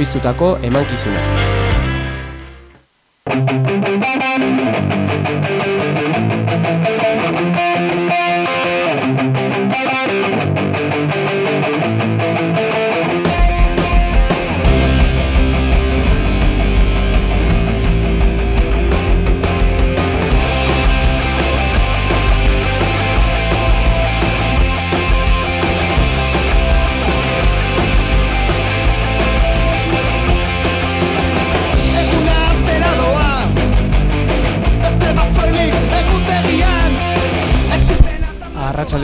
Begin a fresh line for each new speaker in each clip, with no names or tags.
ekoiztutako emankizuna.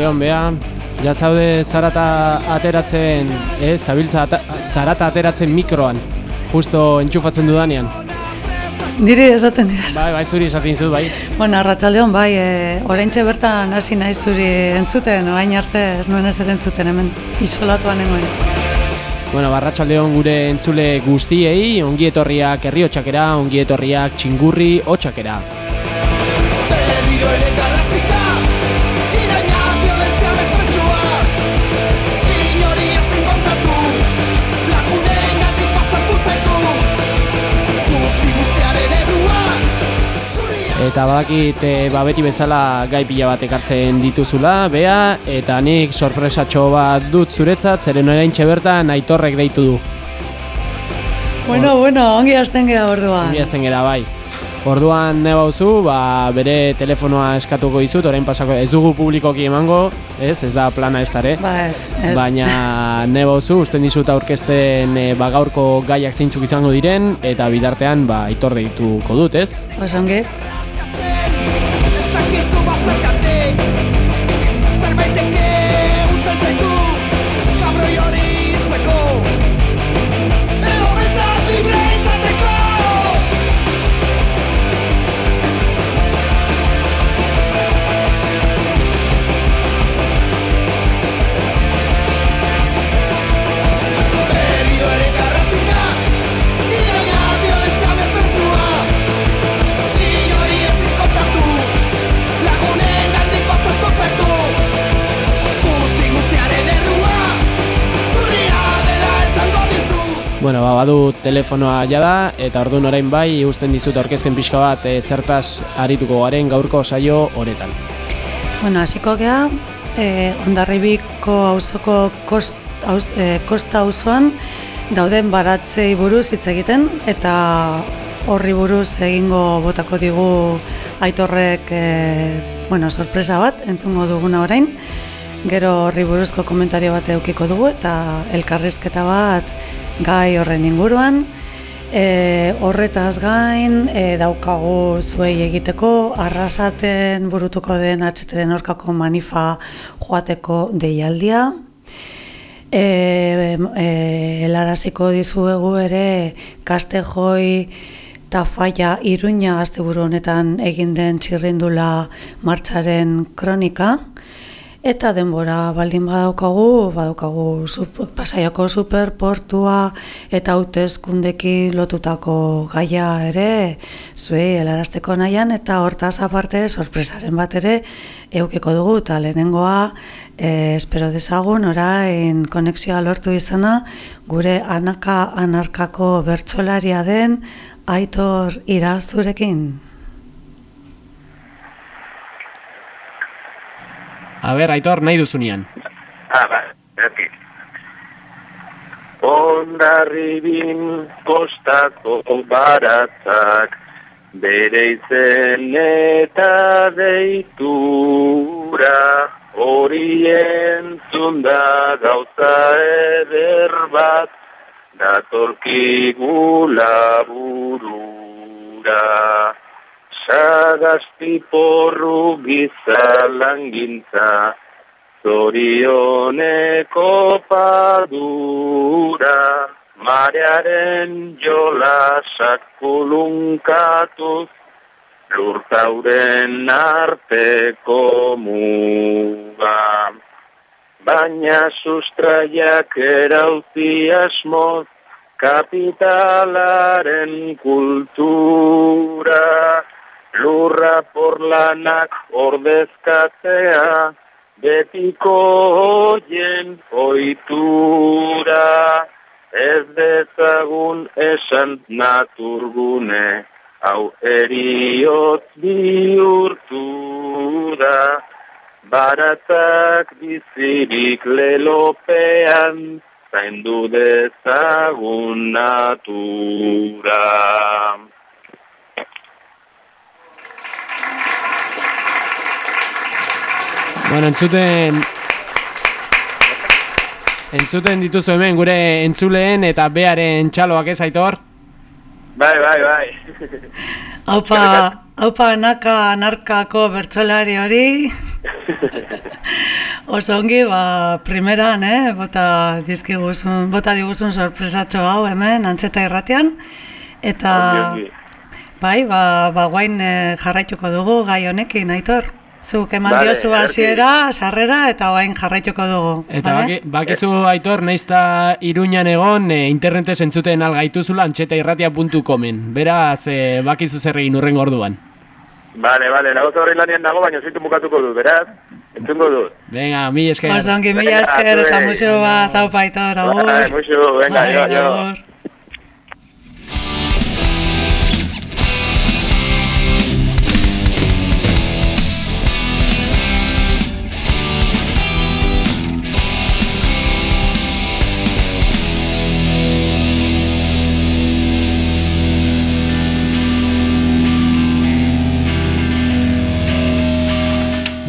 Arratsaldeon bea, ja zaude zarata ateratzen, eh, zabiltza ata, zarata ateratzen mikroan, justo entxufatzen dudanean.
Niri esaten dira.
Bai, bai, zuri esaten dizut, bai.
Bueno, arratsaldeon bai, e, oraintxe bertan hasi naiz zuri entzuten, orain arte ez nuen ez entzuten hemen, isolatuan nengoen.
Bueno, barratsaldeon gure entzule guztiei, ongi etorriak herriotxakera, ongi etorriak txingurri hotxakera. Eta badakit e, ba beti bezala gai pila bat ekartzen dituzula, bea, eta nik sorpresatxo bat dut zuretzat, zeren oraintxe bertan aitorrek deitu du.
Bueno, bueno, ongi hasten gea orduan.
Ongi azten gera bai. Orduan ne bauzu, ba, bere telefonoa eskatuko dizut, orain pasako, ez dugu publikoki emango, ez, ez da plana ez dare.
Ba ez, ez.
Baina ne bauzu, usten dizut aurkezten e, ba, gaurko gaiak zeintzuk izango diren, eta bidartean ba, aitor deituko dut, ez?
Pues
Bueno, ba, badu telefonoa jada, eta orduan orain bai, usten dizut aurkezten pixka bat e, zertaz arituko garen gaurko saio honetan.
Bueno, hasiko gea, e, Ondarribiko auzoko kost, auz, e, kosta auzoan dauden baratzei buruz hitz egiten eta horri buruz egingo botako digu aitorrek e, bueno, sorpresa bat entzungo duguna orain. Gero horri buruzko komentario bat eukiko dugu eta elkarrizketa bat gai horren inguruan. E, horretaz gain e, daukagu zuei egiteko arrasaten burutuko den atxeteren orkako manifa joateko deialdia. E, e, helaraziko dizuegu ere Kastejoi Tafaia Iruña asteburu honetan egin den txirrindula martxaren kronika. Eta denbora baldin badaukagu, badaukagu sup, pasaiako superportua eta hautezkundekin lotutako gaia ere, zuei helarazteko nahian, eta hortaz aparte sorpresaren bat ere eukiko dugu, eta lehenengoa, e, espero dezagun, orain konexioa lortu izana, gure anaka anarkako bertsolaria den, aitor irazurekin.
A ber, Aitor, nahi duzunean.
Ah, ba, erki. Ondarribin kostako baratzak bere izen eta deitura horien zunda gauza eder bat datorkigula burura. Sagasti porru gizalangintza, zorioneko padura, marearen jolasak kulunkatuz, lurtauren arteko muga. Baina sustraiak erauzi asmoz, kapitalaren kultura, lurra porlanak ordezkatzea, betiko hoien oitura, ez dezagun esan naturgune, hau eriot bihurtu da, baratzak bizirik lelopean, zaindu dezagun natura.
Bueno, entzuten... Entzuten dituzu hemen gure entzuleen eta bearen txaloak ez, Aitor?
Bai, bai, bai.
Haupa, haupa naka narkako bertsolari hori. Oso ongi, ba, primeran, eh, bota dizkiguzun, bota diguzun sorpresatxo hau hemen, antzeta irratian. Eta, bai, ba, ba guain eh, jarraituko dugu gai honekin, aitor. Zuk eman
Vale,
diozu hasiera, sarrera, eta guain jarraituko dugu.
Eta
bale?
baki, bakizu Aitor, naizta iruñan egon, e, internetez entzuten algaituzula antxetairratia.comen. Beraz, e, bakizu zer egin urrengo orduan.
Bale, bale, nago horri lanian nago, baina zitu mukatuko dut, beraz? Entzungo dut.
Venga, mi esker.
Oso ongi, mila
Venga,
esker eta museo bat, haupa aitor, agur.
Muxu, venga, jo, jo.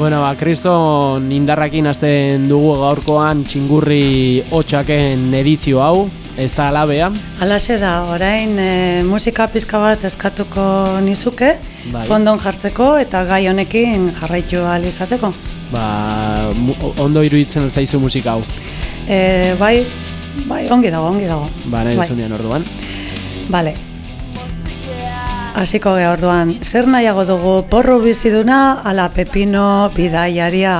Bueno, ba, kriston indarrakin hasten dugu gaurkoan txingurri hotxaken edizio hau, ez da alabea.
Alaxe da, orain e, musika pizka bat eskatuko nizuke,
Bai.
fondon jartzeko eta gai honekin jarraitu ahal izateko.
Ba, ondo iruditzen zaizu musika hau.
E, bai, bai, ongi dago, ongi dago.
Ba, nahi
Bai.
orduan.
Bale. Hasiko ge orduan, zer nahiago dugu porru biziduna ala pepino bidaiaria?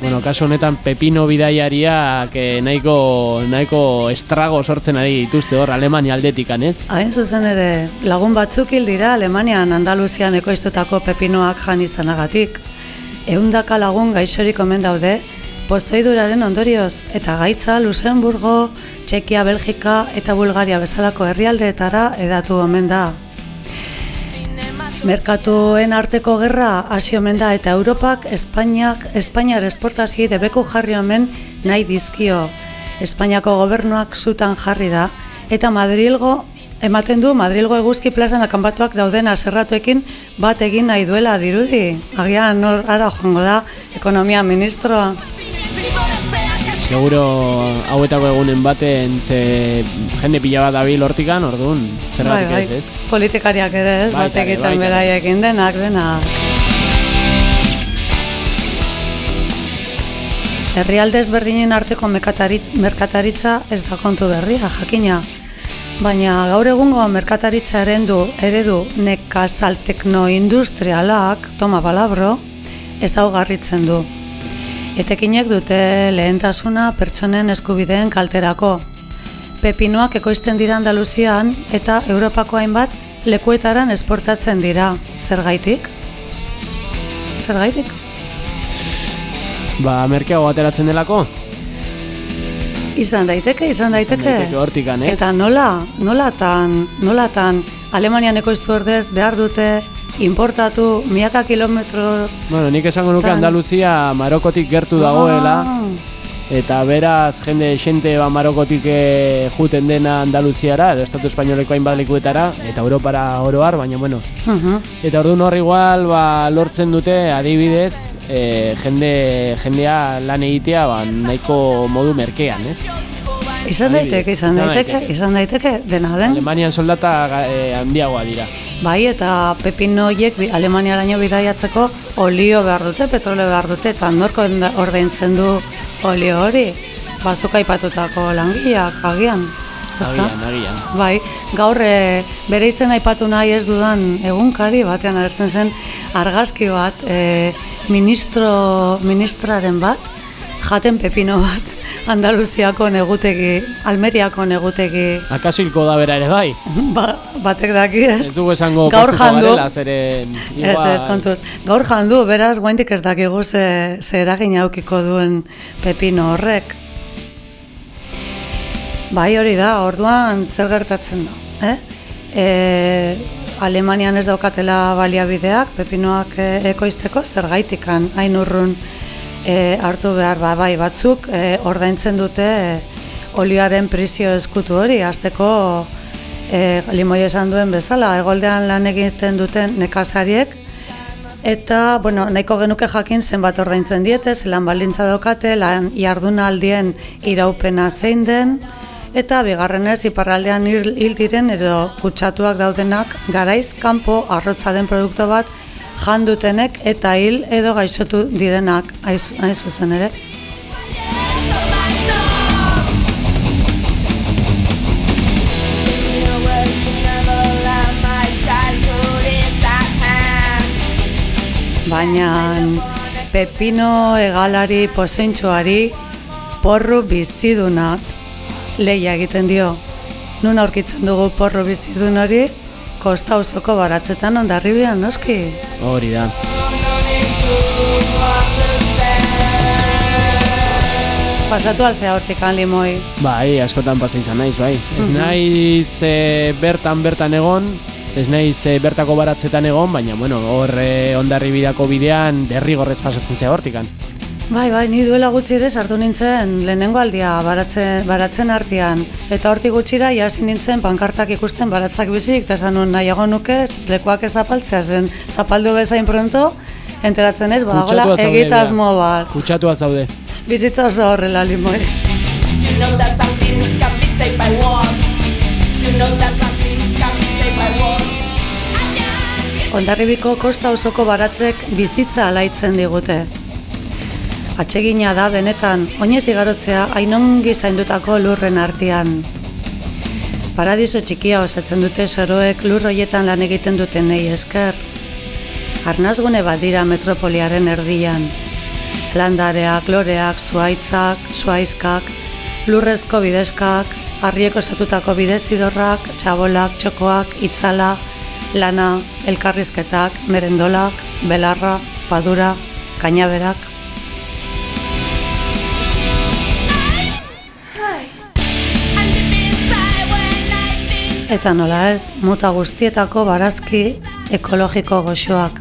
Bueno, kasu honetan Pepino bidaiariak eh, nahiko, nahiko estrago sortzen ari dituzte hor Alemania aldetikan, ez?
Hain zuzen ere, lagun batzuk hil dira Alemanian Andaluzian ekoiztutako pepinoak jan izanagatik. Eundaka lagun gaixorik omen daude, pozoiduraren ondorioz, eta gaitza Luxemburgo, Txekia, Belgika eta Bulgaria bezalako herrialdeetara edatu omen da. Merkatuen arteko gerra hasi omen da eta Europak Espainiak Espainiar esportazioei debeku jarri omen nahi dizkio. Espainiako gobernuak zutan jarri da eta Madrilgo ematen du Madrilgo eguzki plazan akanbatuak dauden aserratuekin bat egin nahi duela dirudi. Agian nor ara joango da ekonomia ministroa.
Seguro hauetako egunen baten ze jende pila bat dabil hortikan, orduan, zergatik ez, ez?
Politikariak ere ez,
Baita
bat
ere,
egiten
baita ere.
beraiekin denak, denak. Herrialde ezberdinen arteko merkataritza ez da kontu berria, jakina. Baina gaur egungo merkataritza erendu, eredu nekazal teknoindustrialak, toma palabro, ezaugarritzen du. Etekinek dute lehentasuna pertsonen eskubideen kalterako. Pepinoak ekoizten dira Andaluzian eta Europako hainbat lekuetaran esportatzen dira. Zergaitik? Zergaitik?
Ba, merkeago ateratzen delako?
Izan daiteke, izan daiteke.
daiteke hortikan, ez?
Eta nola, nolatan, nolatan Alemanian ekoiztu ordez behar dute importatu miaka kilometro
Bueno, nik esango nuke Andaluzia Marokotik gertu dagoela,
Ah,
eta beraz jende xente ba Marokotik eh, juten dena Andaluziara, edo Estatu Espainoleko hainbat lekuetara, eta Europara oroar, baina bueno.
mhm.
Eta orduan hor igual ba, lortzen dute adibidez eh, jende, jendea lan egitea ba, nahiko modu merkean, ez?
Izan daiteke, izan daiteke, izan daiteke, dena den.
Alemanian soldata eh, handiagoa dira.
Bai, eta pepino horiek Alemaniaraino bidaiatzeko olio behar dute, petrolio behar dute, eta norko ordaintzen du olio hori? Bazuk aipatutako langileak, agian.
Agian, agian.
Bai, gaur e, bere izen aipatu nahi ez dudan egunkari batean agertzen zen argazki bat, e, ministro, ministraren bat, jaten pepino bat, Andaluziako negutegi, Almeriako negutegi,
Akaso hilko da bera ere bai.
ba, batek daki ez.
Ez dugu esango
Gaur jandu.
garela, zeren...
Ez, ez, kontuz. Gaur jandu, beraz, guaindik ez dakigu ze, ze eragin aukiko duen pepino horrek. Bai hori da, orduan zer gertatzen da. Eh? E, Alemanian ez daukatela baliabideak, pepinoak e, ekoizteko, zer gaitikan, hain urrun e, hartu behar, ba, bai, batzuk e, ordaintzen dute e, olioaren prizio eskutu hori, azteko e, limoi esan duen bezala, egoldean lan egiten duten nekazariek, Eta, bueno, nahiko genuke jakin zenbat ordaintzen diete, zelan baldintza daukate, lan jardunaldien iraupena zein den, eta bigarrenez iparraldean hil diren edo kutsatuak daudenak garaiz kanpo arrotza den produktu bat jan dutenek eta hil edo gaixotu direnak hain zuzen ere. Baina pepino egalari poseintxoari porru bizidunak leia egiten dio. Nun aurkitzen dugu porru bizidun hori, kosta auzoko baratzetan ondarribian noski.
Hori da.
Pasatu alzea hortikan limoi.
Bai, askotan pasa izan naiz, bai. Ez naiz e, bertan bertan egon, ez naiz e, bertako baratzetan egon, baina bueno, hor e, ondarribidako bidean derrigorrez pasatzen zea hortikan.
Bai, bai, ni duela gutxi ere sartu nintzen lehenengo aldia baratzen, baratzen artean. Eta hortik gutxira jasi nintzen pankartak ikusten baratzak bizik, eta esan nuen nahiago nuke lekuak ez zapaltzea zen zapaldu bezain pronto, enteratzen ez,
zaude,
egitasmo bat.
Kutsatua zaude.
Bizitza oso horrela limoi.
You know that some things can be saved by war. You know that some things can be saved by war.
Ondarribiko kosta osoko baratzek bizitza alaitzen digute. Atsegina da benetan, oinez igarotzea hainongi zaindutako lurren artean. Paradiso txikia osatzen dute soroek lur hoietan lan egiten dutenei esker. Arnazgune bat dira metropoliaren erdian. Landareak, loreak, zuaitzak, zuaizkak, lurrezko bideskak, harriek osatutako bidezidorrak, txabolak, txokoak, itzala, lana, elkarrizketak, merendolak, belarra, padura, kainaberak. Eta nola ez, muta guztietako barazki ekologiko goxoak.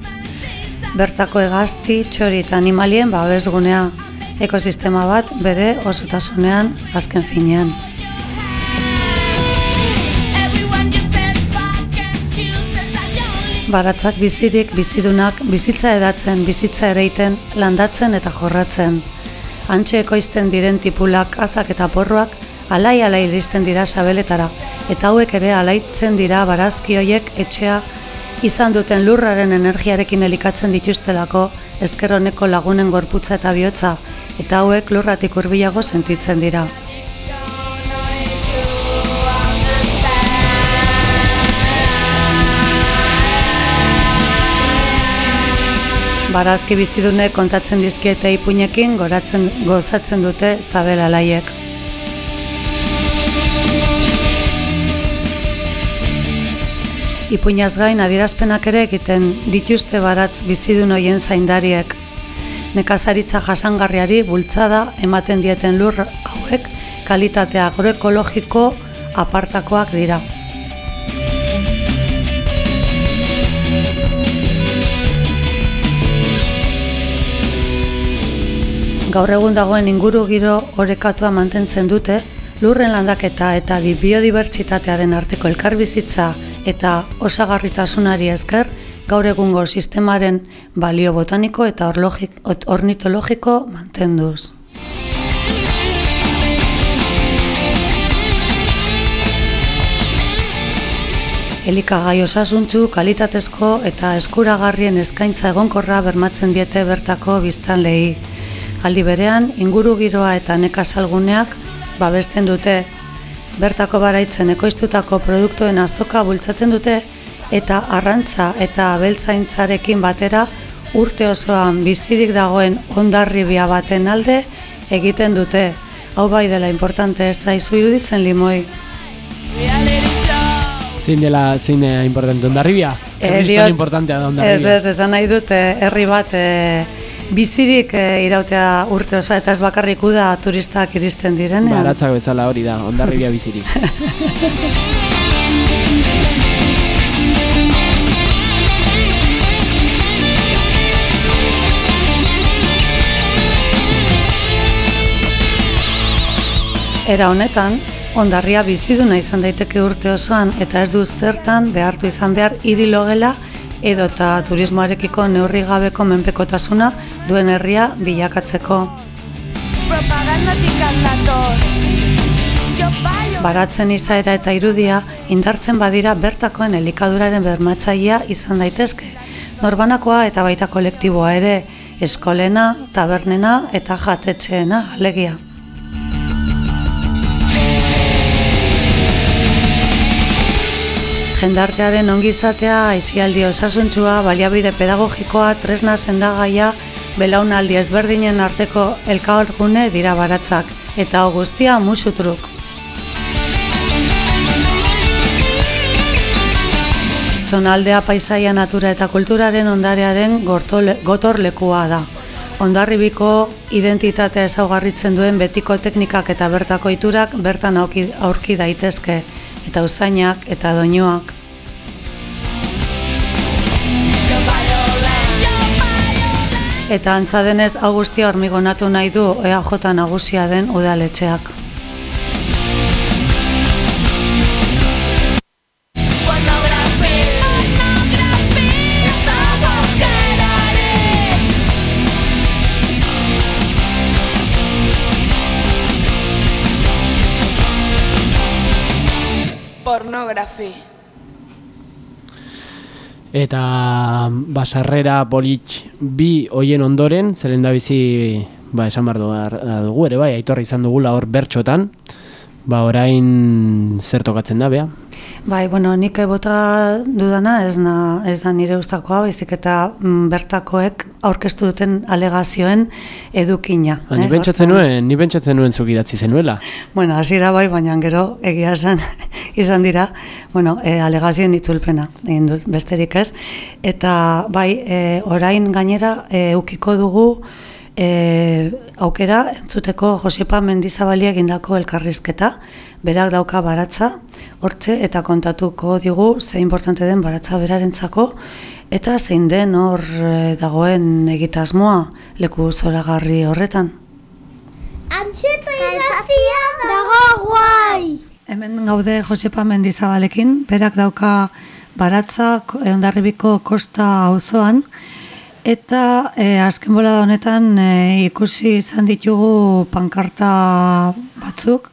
Bertako hegazti, txori eta animalien babesgunea, ekosistema bat bere osotasunean azken finean. Baratzak bizirik, bizidunak, bizitza edatzen, bizitza ereiten, landatzen eta jorratzen. Antxe ekoizten diren tipulak, azak eta porroak, alai alai iristen dira sabeletara, eta hauek ere alaitzen dira barazki hoiek etxea izan duten lurraren energiarekin elikatzen dituztelako ezker honeko lagunen gorputza eta bihotza, eta hauek lurratik hurbilago sentitzen dira. Barazki bizidune kontatzen dizkiete ipuinekin goratzen gozatzen dute zabel Ipuinaz gain adierazpenak ere egiten dituzte baratz bizidun hoien zaindariek. Nekazaritza jasangarriari bultzada ematen dieten lur hauek kalitatea agroekologiko apartakoak dira. Gaur egun dagoen inguru giro orekatua mantentzen dute, lurren landaketa eta di- biodibertsitatearen arteko elkarbizitza eta osagarritasunari esker, gaur egungo sistemaren balio botaniko eta ornitologiko mantenduz. Elikagai osasuntzu, kalitatezko eta eskuragarrien eskaintza egonkorra bermatzen diete bertako biztanleei. Aldi berean, inguru giroa eta nekasalguneak babesten dute. Bertako baraitzen ekoiztutako produktuen azoka bultzatzen dute eta arrantza eta abeltzaintzarekin batera urte osoan bizirik dagoen ondarribia baten alde egiten dute. Hau bai dela importante ez zaizu iruditzen limoi.
Zein dela, zein eh, importante, ondarribia?
Eh, diot-
importantea da
Ez,
ondarribia.
ez, esan nahi dut eh, herri bat eh, bizirik eh, irautea urte osoa eta ez bakarrik uda turistak iristen direnean.
Baratzak bezala hori da, ondarribia bizirik.
Era honetan, ondarria biziduna izan daiteke urte osoan eta ez du zertan behartu izan behar hiri logela edota turismoarekiko neurri gabeko menpekotasuna duen herria bilakatzeko. Baratzen izaera eta irudia indartzen badira bertakoen elikaduraren bermatzailea izan daitezke. Norbanakoa eta baita kolektiboa ere, eskolena, tabernena eta jatetxeena alegia. Jendartearen ongizatea, aisialdi osasuntsua, baliabide pedagogikoa, tresna sendagaia, belaunaldi ezberdinen arteko elkaorgune dira baratzak, eta guztia musutruk. Zonaldea paisaia natura eta kulturaren ondarearen gotorlekua da. Ondarribiko identitatea ezaugarritzen duen betiko teknikak eta bertako iturak bertan aurki daitezke, eta usainak eta doinuak. Eta antza denez hau guztia hormigonatu nahi du EAJ nagusia den udaletxeak.
Pornografi
Eta basarrera politx bi hoien ondoren, zeren da bizi, ba, esan behar du- dugu ere, bai, aitorra izan dugula hor bertxotan, ba, orain zer tokatzen da, bea?
Bai, bueno, nik bota dudana ez, na, ez da nire ustakoa, baizik eta mm, bertakoek aurkeztu duten alegazioen edukina.
Ba, ni
eh,
pentsatzen
hortan.
nuen, ni pentsatzen nuen zuk idatzi zenuela.
Bueno, hasiera bai, baina gero egia esan izan dira, bueno, e, alegazioen itzulpena egin dut, besterik ez. Eta bai, e, orain gainera e, ukiko dugu e, aukera entzuteko Josepa Mendizabali egindako elkarrizketa, berak dauka baratza, hortze eta kontatuko digu ze importante den baratza berarentzako eta zein den hor e, dagoen egitasmoa leku zoragarri horretan.
Antxeto irratia dago guai!
Hemen gaude Josepa Mendizabalekin, berak dauka baratza eh, Hondarribiko kosta auzoan eta e, azken bolada honetan e, ikusi izan ditugu pankarta batzuk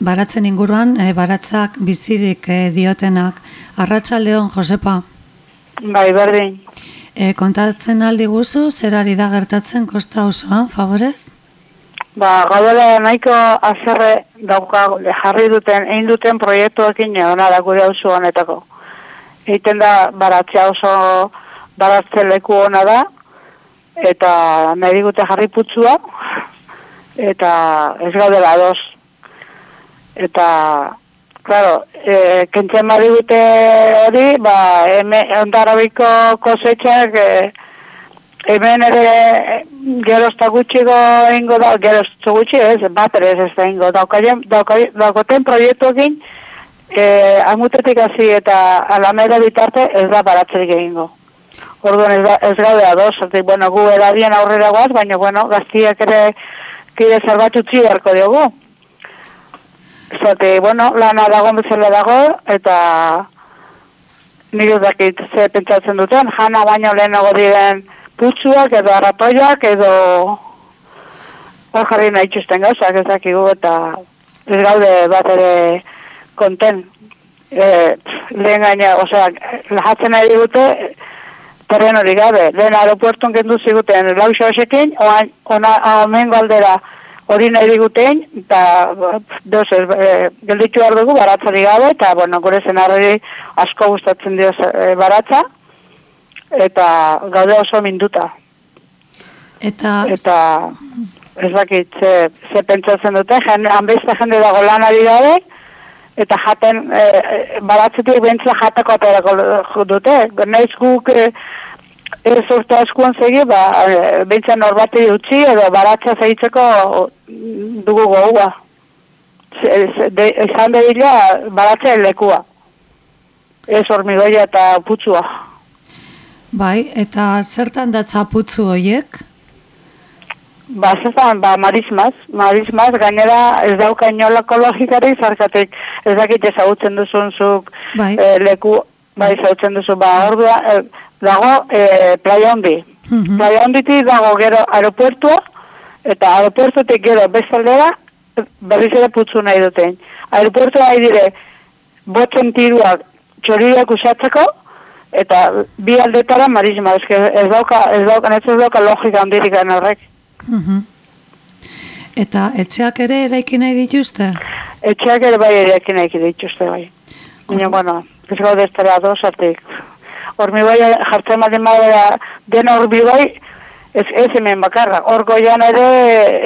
baratzen inguruan, e, baratzak bizirik e, diotenak. Arratsaldeon Josepa,
Bai, berdin.
e, kontatzen aldi guzu, zer ari da gertatzen kosta auzoan, favorez?
Ba, gaudela nahiko azerre dauka jarri duten, egin duten proiektuekin egona da gure auzo honetako. Egiten da baratzea oso baratze leku ona da, eta nahi digute jarri putzua, eta ez gaudela ados. Eta, claro, e, kentzen badigute hori, ba, eme, ondarabiko kosetxak, e, hemen ere e, gerozta gutxiko ingo da, gerozta gutxi ez, bat ere ez ez da ingo, daukaien, daukaien, daukaten proiektuekin, e, amutetik hasi eta alameda bitarte ez da baratzerik egingo. Orduan ez, da, ez gaude ados, zertik, bueno, gu erabien aurrera guaz, baina, bueno, gaztiak ere kide zerbait utzi beharko diogu. Zate, bueno, lana dago bezala dago, eta nire dakit ze pentsatzen duten, jana baino lehenago diren putzuak edo arratoiak edo hor jarri nahi txusten gauzak ez dakigu eta ez gaude bat ere konten. E, lehen gaina, osea, lahatzen nahi digute, terren hori gabe. Lehen aeropuertun gendu ziguten lauxo hoxekin, oan, ona omen galdera hori nahi diguten, eta deus, e, gelditu behar dugu baratzari gabe, eta bueno, gure zenarri asko gustatzen dio e, baratza, eta gaude oso minduta.
Eta,
Eta ez dakit, ze, ze pentsatzen dute, jen, hanbeste jende dago lanari gabe, eta jaten, e, baratzetik bentzela jateko aterako dute. Naiz guk e, ez urte askuan segi, ba, e, bentzen norbati utzi edo baratza zeitzeko dugu gogoa. Ezan bedila baratza lekua. Ez hormigoia eta putzua.
bai, eta zertan datza putzu hoiek?
Ba, zezan, ba, marismaz, marismaz, gainera ez dauka inolako logikari, zarkatik ez dakit ezagutzen duzun zuk
Bai.
eh, leku, bai, ezagutzen duzu, ba, ordua, eh, dago eh, playa hondi.
Mhm.
Playa honditi dago gero aeropuertua, eta aeropuertutik gero bestaldera berriz ere putzu nahi duten. Aeropuertua nahi dire, botzen tiruak txoriak usatzeko, eta bi aldetara marisma, ez, ez dauka, ez dauka, ez dauka logika handirik horrek.
Mhm. Eta etxeak ere eraiki nahi dituzte?
Etxeak ere bai erekin nahi dituzte bai. Baina, bueno, ez gaude ez tera dozatik. Hormi bai jartzen badin badera dena horbi bai, ez, ez hemen bakarra. Hor goian ere,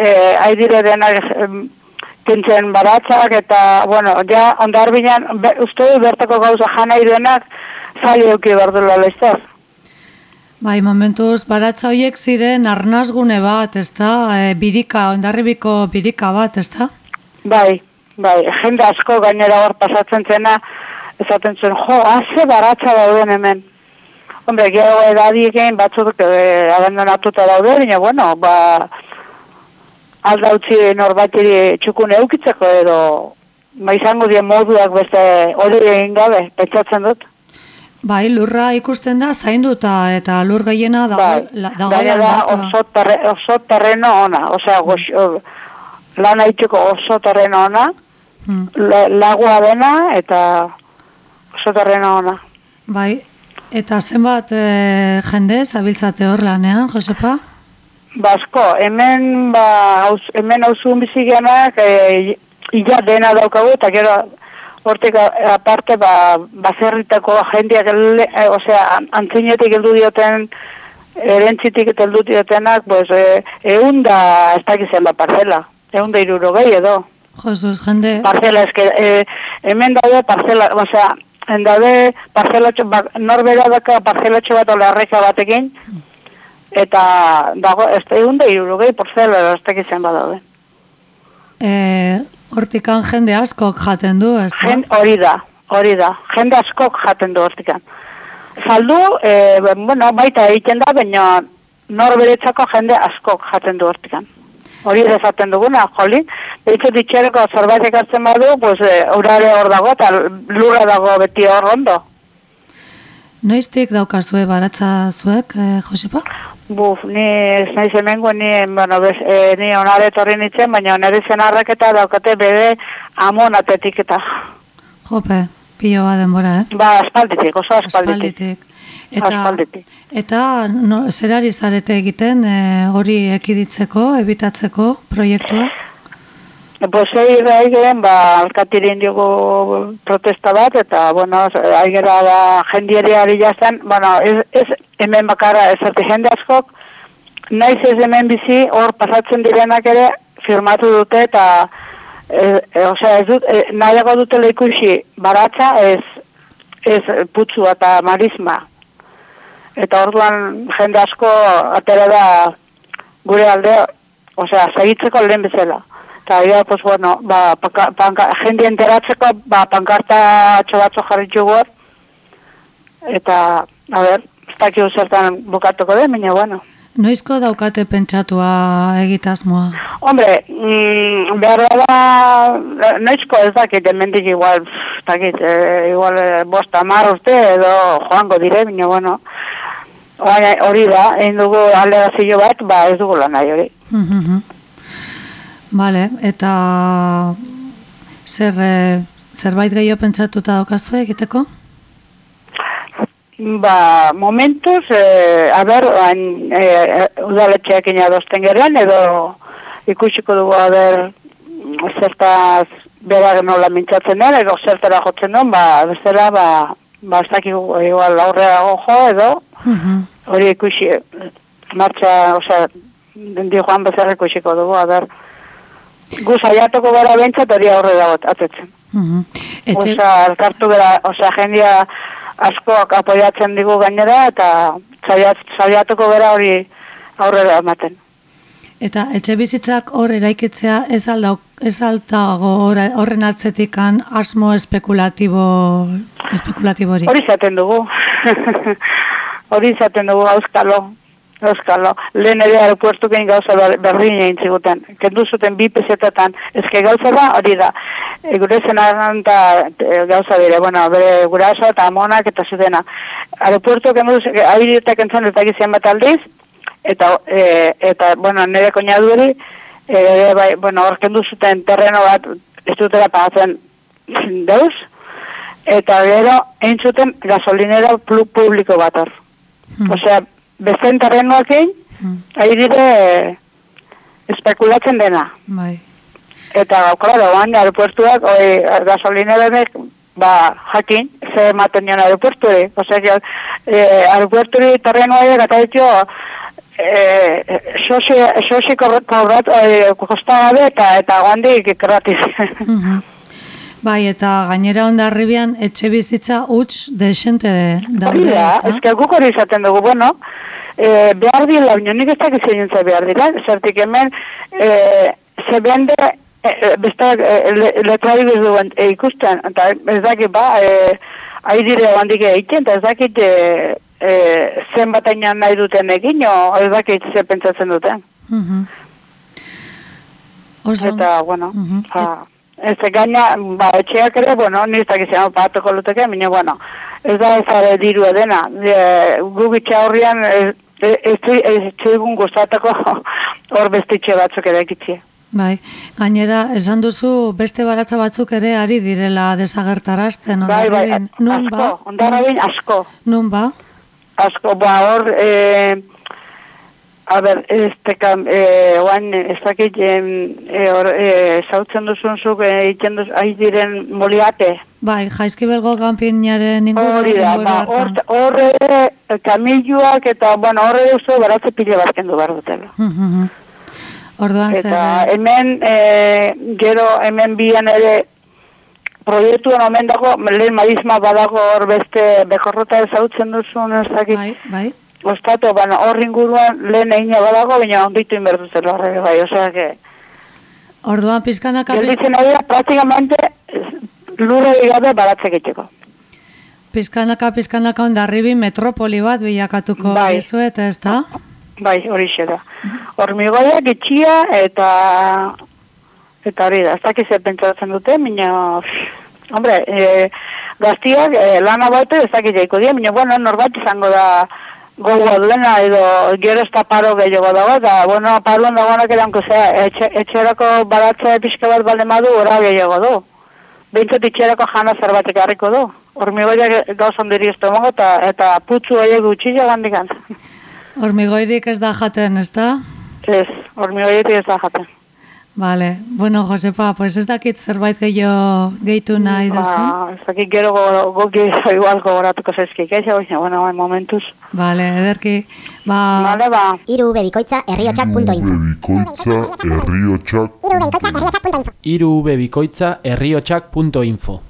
e, aidire denak em, kentzen baratzak eta, bueno, ja, ondar binean, be, uste du bertako gauza jana denak, zaila euki behar duela leiztaz.
Bai, momentuz baratza hoiek ziren arnazgune bat, ezta? E, birika, ondarribiko birika bat, ezta?
Bai, bai, jende asko gainera hor pasatzen zena, esaten zuen, jo, haze baratza dauden hemen. Hombre, gero edadiekin batzuk e, abandonatuta daude, baina, bueno, ba, alda utzi norbatiri txukun eukitzeko edo, ba, izango dien moduak beste hori egin gabe, pentsatzen dut.
Bai, lurra ikusten da zainduta eta lur gehiena dago,
Bai,
la,
gainera da
landatua.
oso, terre, oso terreno ona, osea, gox, lan haitzeko oso terreno ona,
Hmm.
la- lagua dena eta oso terreno ona.
Bai, eta zenbat e, jende zabiltzate hor lanean, Josepa?
Basko, hemen ba hauz, hemen auzun bizigenak e, illa dena daukagu eta gero hortik aparte ba baserritako jendeak e, osea an- antzinetik heldu dioten erentzitik heldu diotenak pues e, ehun da ez dakiz zenbat parcela. Ehun da hirurogei edo.
Josuz, jende...
Parcela, eske, e, hemen daude parcela, osea, en daude parcelatxo, ba, norbera daka parcelatxo bat olarreka batekin, eta dago, ez da egun da irurogei parcela, ez zen badaude.
E, hortikan jende askok jaten du, ez da?
Jen, hori da, hori da, jende askok jaten du hortikan. Saldu, e, bueno, baita egiten da, baina norberetzako jende askok jaten du hortikan. Hori da esaten duguna, joli. Beitzu ditxereko zerbait ekartzen badu, pues, e, urare hor dago, eta lurra dago beti hor ondo.
Noiztik daukazue baratza zuek, e, Josepa?
Buf, ni ez naiz hemengo, ni, bueno, bez, e, ni onare etorri nintzen, baina onare zenarrak eta daukate bere amonatetik eta.
Jope, pilo bat denbora, eh?
Ba, aspalditik, oso aspalditik.
Aspalditik. Eta, eta no, zerari zarete egiten e, hori ekiditzeko, ebitatzeko proiektua?
Pues egin egin, ba, alkatirin diogu protesta bat, eta, bueno, aigera da jendieri ari jazten, bueno, ez, ez hemen bakarra ez arte jende askok, naiz ez hemen bizi, hor pasatzen direnak ere firmatu dute eta e, e, osea, ez dut, e, nahiago dutela ikusi baratza ez, ez putzua eta marisma. Eta orduan jende asko atera da gure alde, osea, segitzeko lehen bezala. Eta ja, pues bueno, ba, panka, panka, jende enteratzeko, ba, pankarta atxo batzo jarri hor. Eta, a ber, ez dakigu zertan bukatuko den, baina bueno.
Noizko daukate pentsatua egitasmoa?
Hombre, mm, behar da, noizko ez dakit, hemendik igual, pff, dakit, eh, igual eh, bosta mar urte edo joango dire, baina bueno, Baina hori da, egin dugu alegazio bat, ba ez dugu lan nahi hori.
Mhm. Vale, eta zer, eh, zerbait gehiago pentsatuta daukazu egiteko?
Ba, momentuz, eh, a ber, hain, eh, udaletxeak inadosten gerean, edo ikusiko dugu, a ber, zertaz bera nola mintzatzen den, edo zertara jotzen den, ba, bezala, ba, ba, ez dakigu, igual, aurrera jo, edo,
Mhm.
hori ikusi, martxa, osea, di joan bezala ikusiko dugu, a ber, gu saiatuko gara bentsat hori aurrera got, atetzen.
Mhm. Etxe,
Osea, elkartu gara, osea, jendia askoak apoiatzen digu gainera, eta saiat, saiatuko gara hori aurrera ematen.
Eta etxe bizitzak hor eraikitzea ez alda ez altago hor- horren atzetikan asmo espekulatibo espekulatibori.
Hori izaten dugu. hori izaten dugu, auskalo. Euskalo, lehen ere aeropuertuken gauza ber- berdin egin ziguten. Kendu zuten bi pesetetan, ezke gauza da, hori da. E, gure zenaran eta e, gauza dire, bueno, bere guraso eta amonak eta zutena. Aeropuertu kendu, abiretak entzun ez dakizien bat aldiz, eta, e, eta bueno, nire koñaduri, e, bai, bueno, hor kendu zuten terreno bat, ez dutela pagatzen deus, eta gero, egin zuten gasolinera plu- publiko bat hor.
Hmm.
Osea, bezen terrenoak egin,
Hmm.
ari dire eh, espekulatzen dena.
Bai.
Eta, claro, oan aeropuertuak, oi, gasolinerenek, ba, jakin, ze ematen nion aeropuerturi. Osea, que, eh, aeropuerturi terrenoa gata ditio, eh, xoxi kobrat, eh, eta, eta guandik gratis.
Bai, eta gainera ondarribian etxe bizitza huts desente daude,
da,
ezta?
ez que guk hori izaten dugu, bueno, eh, behar dira, baina nik ez dakit zein ze behar dira, zertik hemen, eh, ze bende, eh, beste eh, le, letrari duen eh, ikusten, eta ez dakit ba, eh, ari dire egiten, eta ez dakit eh, eh, zenbatainan nahi duten egin, o ez dakit ze pentsatzen duten.
Mhm. Oso,
Eta, bueno,
Mhm.
ba, ez da gaina, ba, etxeak ere, bueno, niztak izan patuko luteke, baina, bueno, ez da ez are dirua dena. E, guk itxe aurrian, ez, ez, ez, ez txegun guztatako hor bestitxe batzuk ere ekitzie.
bai. Gainera, esan duzu beste baratza batzuk ere ari direla desagertarazten
Bai, bai, asko,
ba?
ondarrabin asko,
Nun ba?
Asko, ba, hor, e, a ber, este kam, e, oan, ez dakit, e, hor, e, zautzen duzun zuk, e, iten duz, aiz diren moliate,
Bai, jaizkibelgo kanpinaren inguru,
Hori da, ba, hor, hor ere, kamiluak eta, bueno, hor ere uste baratze pile bat kendu behar dutela.
Mhm. Orduan zer...
Eta hemen, e, gero, hemen bian ere, proiektuan omen dago, lehen maizma badago hor beste bekorrota ezautzen duzun, ez dakit,
Bai, bai.
ostatu, bueno, hor inguruan lehen egina badago, baina onditu inberduzela horre, bai, osea, que,
Orduan pizkanaka
gelditzen ari praktikamente, lurre gabe baratze egiteko.
pizkanaka pizkanaka ondarribi metropoli bat bilakatuko
Bai.
dizuet, ez da?
Bai, hori da. Hormigoiak itxia eta eta hori da, ez dakiz pentsatzen dute, mina, hombre, e, gaztiak e, lana bate ez dakiz jaiko dira, mina, bueno, norbait izango da gogoa duena, edo gero ez da paro gehiago dago, eta, bueno, paroan dagoenak ere, onko zera, etxe, etxerako baratza pixka bat balde madu, ora gehiago du. Behintzat itxerako jana zerbatek harriko du. Hormigoiak gauzan diri ez du eta, eta putzu horiek gutxila gandikan.
Hormigoirik ez da jaten, ez da?
Ez, hormigoietik ez da jaten.
Vale, bueno, Josepa, pues ez dakit zerbait gehiago gehitu nahi.
Ba, ez dakit gero go- goki igual gogoratuko zaizkik, ez? Baina, bueno, bai, momentuz.
Vale, ederki. Ba,
Vale, ba.
Iru bebikoitza herriotxak.info
Bikoitza herriotxak
Iru bebikoitza herriotxak.info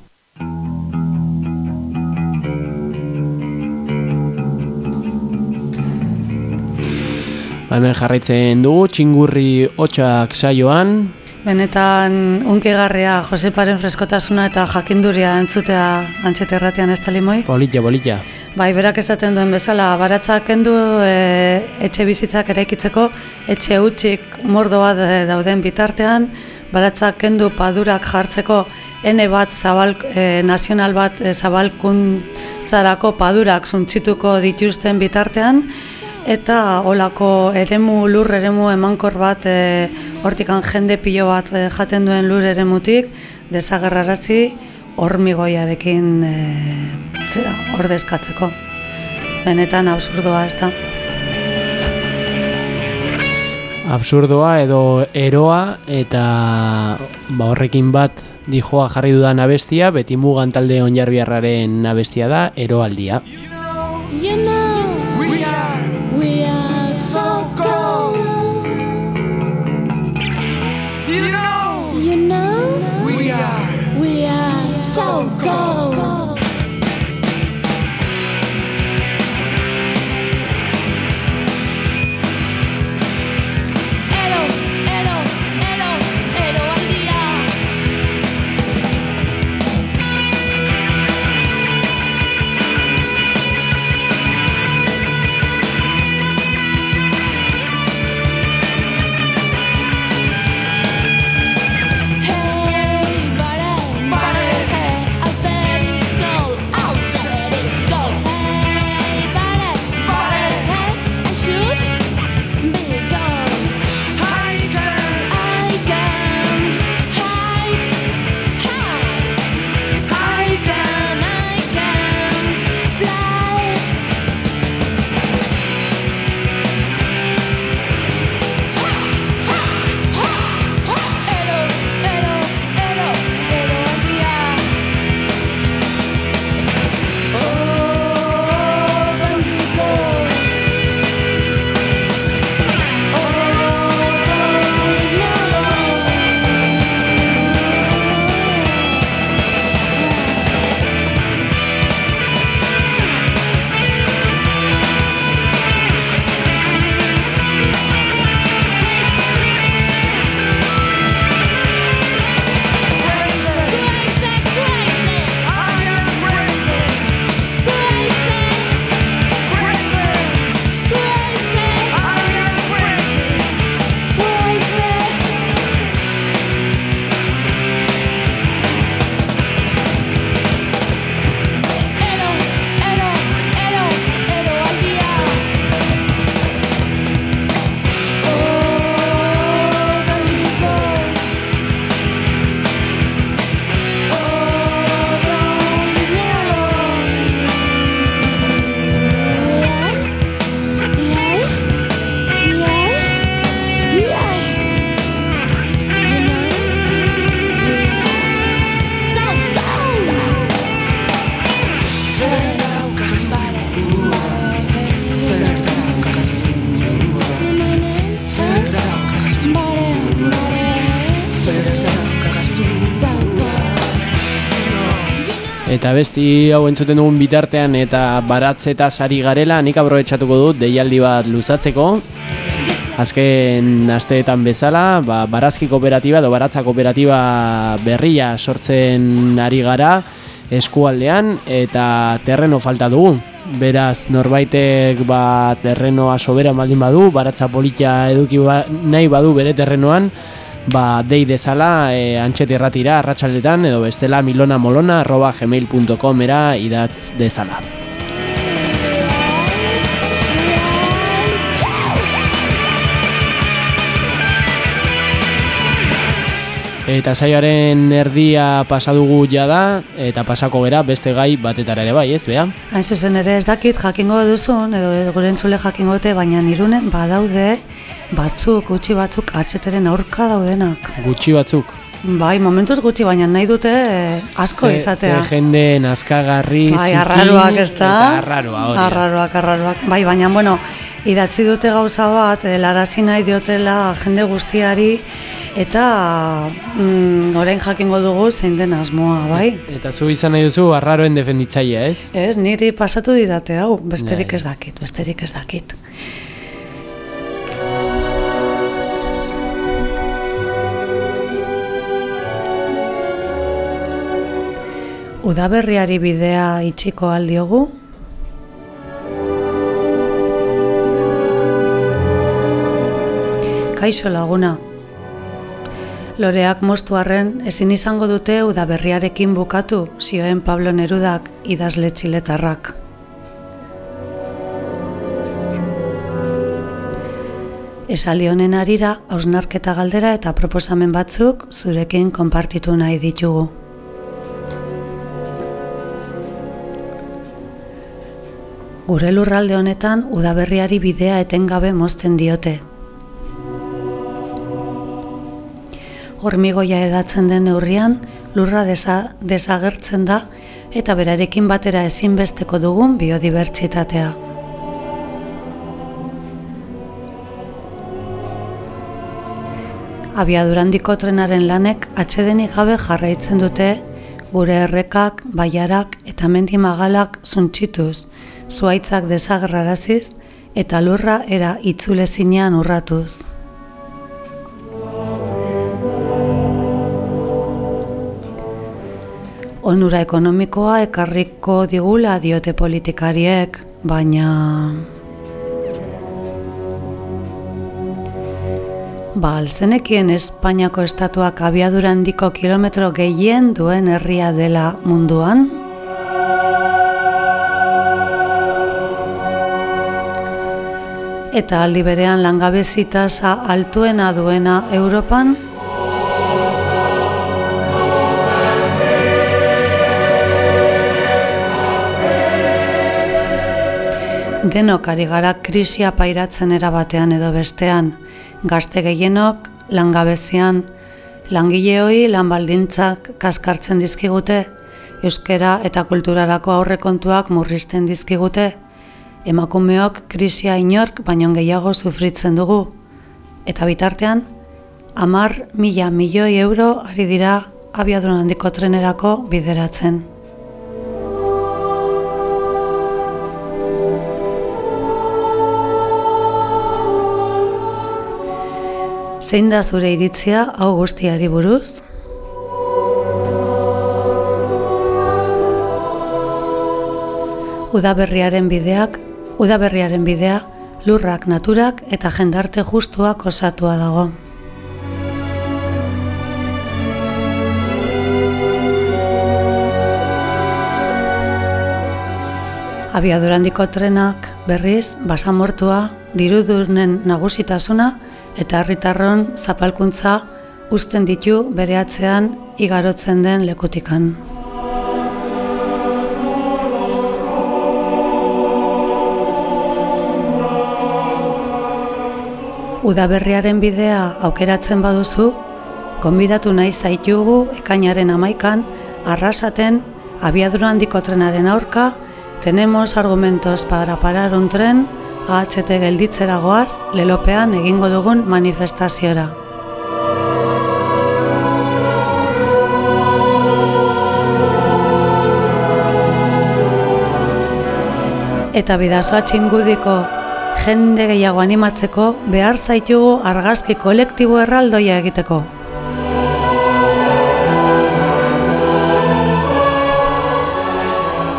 hemen jarraitzen dugu, txingurri hotxak saioan,
benetan unkigarria Joseparen freskotasuna eta jakinduria entzutea antxete erratean ez talimoi.
politja, politja.
Bai, berak esaten duen bezala, baratzak kendu e, etxe bizitzak eraikitzeko, etxe utxik mordo bat e, dauden bitartean, baratzak kendu padurak jartzeko ene bat zabal, e, nazional bat e, zabalkuntzarako padurak suntzituko dituzten bitartean, eta olako eremu, lur eremu emankor bat, e, hortikan jende pilo bat e, jaten duen lur eremutik, desagerrarazi hormigoiarekin e, zera, ordezkatzeko. Benetan absurdoa, ez da?
absurdoa edo eroa eta ba, horrekin bat dijoa jarri dudan abestia, beti mugan talde onjarbiarraren abestia da, eroaldia.
You
Eta besti hau entzuten dugun bitartean eta baratze eta sari garela, nik aprobetxatuko dut deialdi bat luzatzeko. Azken asteetan bezala, ba, barazki kooperatiba edo baratza kooperatiba berria sortzen ari gara eskualdean eta terreno falta dugu. Beraz, norbaitek ba, terrenoa sobera maldin badu, baratza politia eduki ba, nahi badu bere terrenoan, ba, dei dezala e, antxet erratira arratsaldetan edo bestela milona molona arroba gmail.com era idatz dezala. Eta saioaren erdia pasadugu jada, eta pasako gera beste gai batetara ere bai, ez, bea?
Hain zuzen ere ez dakit jakingo duzun, edo gure entzule jakingo dute, baina irunen badaude batzuk, gutxi batzuk atxeteren aurka daudenak.
Gutxi batzuk.
Bai, momentuz gutxi, baina nahi dute eh, asko
Ze-
izatea.
Ze jende nazkagarri,
Bai, arraroak ez da?
Arraroa, hori.
Arraroak, arraroak. Bai, baina, bueno, idatzi dute gauza bat, helarazi nahi diotela jende guztiari, eta mm, orain jakingo dugu zein den asmoa, bai?
Eta zu izan nahi duzu arraroen defenditzailea, ez?
Ez, niri pasatu didate hau, besterik
Bai.
ez dakit, besterik ez dakit. Udaberriari bidea itxiko aldiogu? Kaixo laguna. Loreak moztu arren ezin izango dute udaberriarekin bukatu, zioen Pablo Nerudak idazle txiletarrak. Esaldi honen arira, hausnarketa galdera eta proposamen batzuk zurekin konpartitu nahi ditugu. Gure lurralde honetan udaberriari bidea etengabe mozten diote. Hormigoia edatzen den neurrian, lurra desa, desagertzen da eta berarekin batera ezinbesteko dugun biodibertsitatea. Abiadurandiko trenaren lanek atsedenik gabe jarraitzen dute gure errekak, baiarak eta mendi magalak zuntxituz, zuaitzak desagerraraziz eta lurra era itzulezinean urratuz. Onura ekonomikoa ekarriko digula diote politikariek, baina... Ba, alzenekien Espainiako estatuak abiadura handiko kilometro gehien duen herria dela munduan? Eta aldi berean langabezi tasa altuena duena Europan? Denok ari gara krisia pairatzen erabatean edo bestean, gazte gehienok langabezian, langileoi lan baldintzak kaskartzen dizkigute, euskera eta kulturarako aurrekontuak murrizten dizkigute, emakumeok krisia inork baino gehiago sufritzen dugu, eta bitartean, amar mila milioi euro ari dira abiadun handiko trenerako bideratzen. Zein da zure iritzia hau guztiari buruz? Udaberriaren bideak, udaberriaren bidea, lurrak, naturak eta jendarte justuak osatua dago. Abiadurandiko trenak berriz basamortua, dirudurnen nagusitasuna eta herritarron zapalkuntza uzten ditu bere atzean igarotzen den lekutikan. Udaberriaren bidea aukeratzen baduzu, konbidatu nahi zaitugu ekainaren amaikan, arrasaten, abiadura handiko trenaren aurka, tenemos argumentos para parar un tren, AHT gelditzera goaz, lelopean egingo dugun manifestaziora. Eta bidazoa txingudiko jende gehiago animatzeko behar zaitugu argazki kolektibo erraldoia egiteko.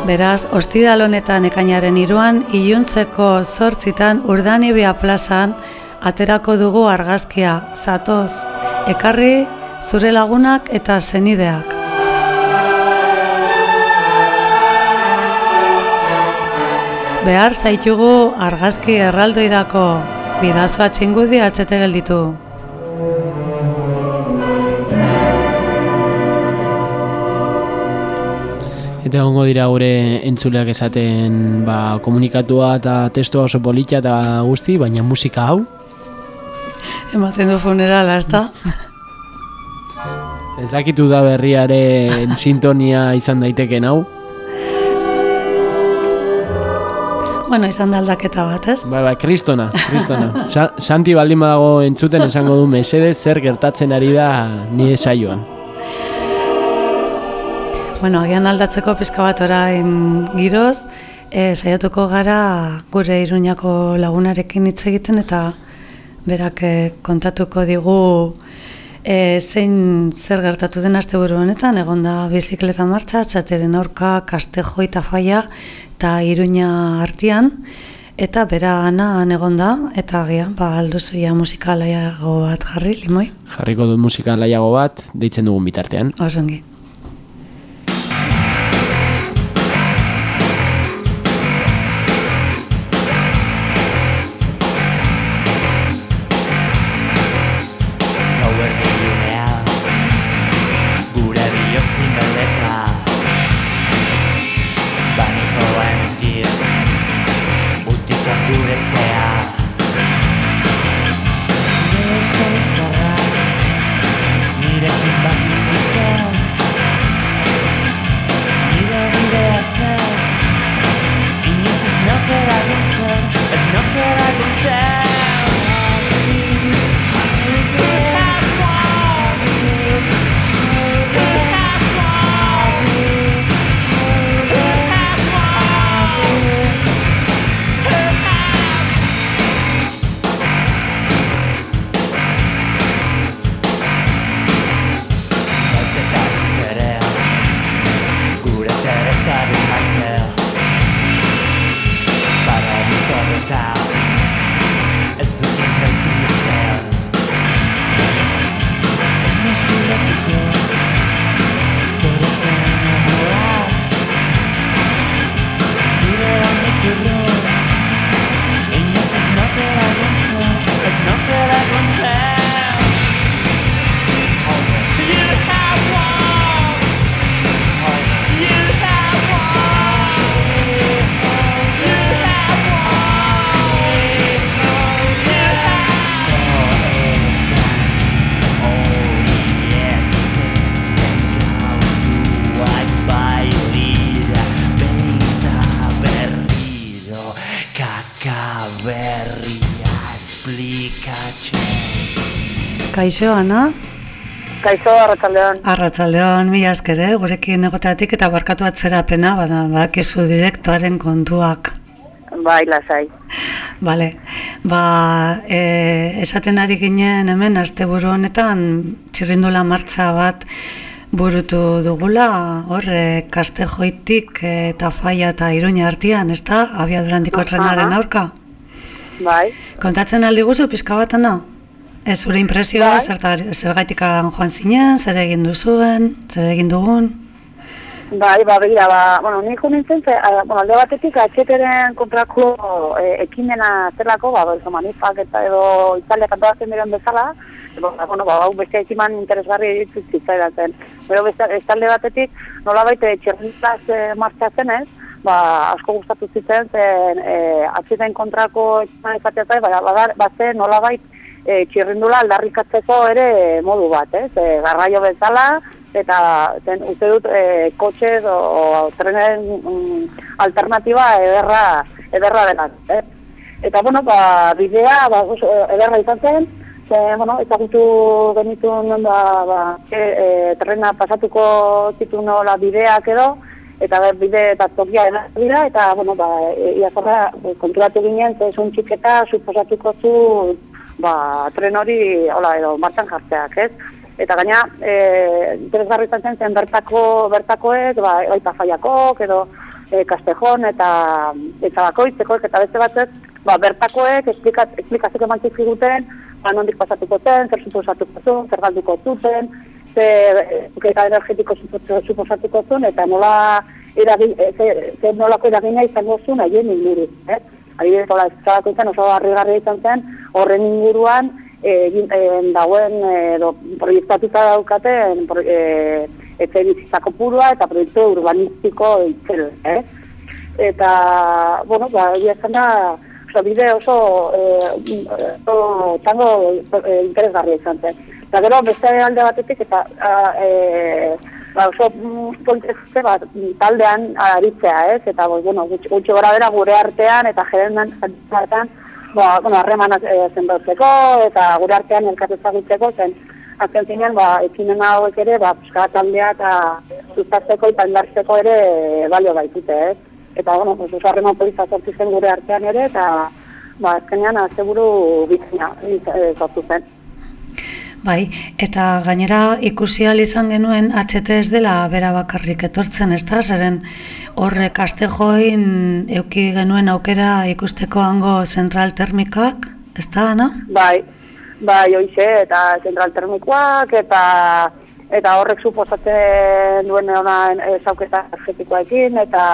Beraz, ostiral honetan ekainaren iruan, iluntzeko zortzitan urdanibia plazan, aterako dugu argazkia, zatoz, ekarri zure lagunak eta zenideak. behar zaitugu argazki erraldoirako bidazoa txingudi atzete gelditu.
Eta egongo dira gure entzuleak esaten ba, komunikatua eta testua oso politia eta guzti, baina musika hau?
Ematen du funerala, ez da?
Ez dakitu da berriaren sintonia izan daiteken hau?
Bueno, izan da aldaketa bat, ez?
Bai, bai, kristona, kristona. Sa Santi baldin badago entzuten esango du mesede zer gertatzen ari da nire saioan.
Bueno, agian aldatzeko pizka bat orain giroz, e, saiatuko gara gure iruñako lagunarekin hitz egiten eta berak eh, kontatuko digu e, zein zer gertatu den asteburu honetan, egonda bizikleta martxa, txateren aurka, kastejo eta faia eta iruña artean, eta bera ana egonda, eta agian, ba, alduzu ja musikalaiago bat jarri, limoi,
Jarriko dut musika laiago bat, deitzen dugun bitartean.
osongi. Kaixo, Ana?
Kaixo, arrataldean.
Arratsaldeon mila esker, eh, gurekin egoteatik eta barkatu atzerapena, bada, badakizu direktoaren kontuak.
Bai, lasai.
Bale, ba, e, esaten ari ginen hemen asteburu honetan txirrindula martza bat burutu dugula, hor, e, kastejoitik e, eta faia eta iruña artean, ez da, abiadurandiko trenaren aurka.
Bai.
Kontatzen aldi guzu pizka bat, Ana? Ez zure impresioa,
Bai.
zergaitikan joan zinen, zer egin duzuen, zer egin dugun?
Bai, ba, begira, ba, bueno, nik nintzen, ze, a, bueno, alde batetik, atxeteren kontrako e, ekimena zelako, ba, ba, manifak eta edo itzaldiak antolatzen diren bezala, ba, bueno, ba, hau beste ekiman interesgarri zitzaidaten. Bero beste, alde batetik, nola baita txerrintaz e, martxa zenez, ba, asko gustatu zitzen, zen e, atxeten kontrako ekiman izatea zai, ba, ba, ba, zen nola e, txirrindula aldarrikatzeko ere modu bat, ez? E, garraio bezala, eta zen, uste dut e, kotxe edo o, trenen mm, alternatiba ederra, ederra dela, ez? Eta, bueno, ba, bidea, ba, oso ederra izan zen, ze, bueno, ezagutu genituen, ba, ba, e, e, trena pasatuko zitu nola bideak edo, eta ber, bide eta tokia dira, eta, bueno, ba, e, iazorra e, konturatu ginen, ze zuntxiketa suposatuko zu, ba, tren hori, hola, edo, martxan jartzeak, ez? Eta gaina, e, interesgarri izan zen, bertako, bertakoek, ba, baita faiakok, edo e, kastejon, eta, eta bakoitzekoek, eta beste batzuk, ba, bertakoek esplikat, esplikazioak eman zizkiguten, ba, nondik pasatuko zen, zer suposatuko zuen, zer galduko zuten, ze, eta energetiko supo- suposatuko zuen, eta nola, eragin, ze, ze nolako eragina izango zuen haien inguru, eh? Adibidez, hola, ez zen, oso harrigarria izan zen, horren inguruan, egin e, dagoen edo proiektatuta daukaten pro- e, etxe bizitzako purua eta proiektu urbanistiko itzel, eh? Eta, bueno, ba, egia esan da, oso bide oso, eh, oso tango eh, interesgarria izan zen. Eta gero beste alde batetik eta ah, eh, ba, oso mm, politezke bat taldean aritzea, ez? Eta, bo, bueno, gutxi, gutxi gora bera gure artean eta jeren artean, ba, bueno, harremanak e, zenbautzeko eta gure artean elkatu ezagutzeko, zen azken zinean, ba, ekimen hauek ere, ba, puska taldea eta sustatzeko eta indartzeko ere e, balio baitute, ez? Eta, bueno, pues, oso harreman politza sortu zen gure artean ere, eta, ba, azkenean, azeguru bizina e, sortu zen.
Bai, eta gainera ikusi ahal izan genuen HT ez dela bera bakarrik etortzen, ez da? Zeren horrek astejoin euki genuen aukera ikusteko hango zentral termikak, ez da, Ana?
Bai, bai, hoize, eta zentral termikoak, eta eta horrek suposatzen duen ona zauketa energetikoekin, eta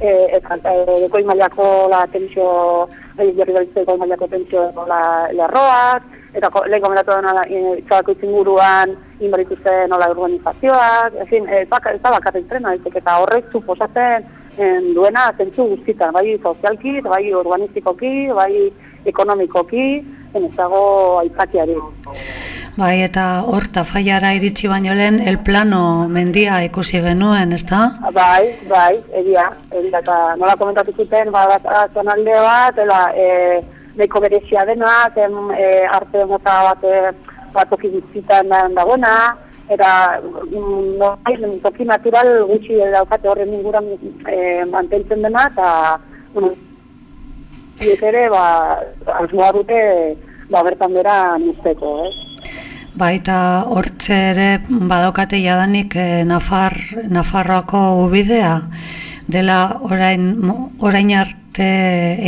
e, eta e, dekoi mailako la tensio, e, jarri mailako tensio la, lerroak, eta lehen komentatu dena itzalako itzinguruan inbarituzten nola urbanizazioak, ezin, ez bak, ez da bakarrik trena, ditek, eta horrek suposatzen en, duena zentzu guztitan, bai sozialki, bai urbanistikoki, bai ekonomikoki, en ez dago aitzakiari.
Bai, eta hor tafaiara iritsi baino lehen el plano mendia ikusi genuen, ez da?
Bai, bai, egia, egia, eta nola komentatu zuten, ba, bat, zonalde bat, ela, e, nahiko berezia dena, zen e, arte mota bat, e, bat toki bizitan dagoena, eta mm, no, toki natural gutxi daukate horren inguran e, mantentzen dena, eta, bueno, hiek ere, ba, asmoa dute, ba, bertan bera nizteko, eh?
Baita hortxe ere badaukate jadanik eh, Nafar, Nafarroako ubidea dela orain, orain arte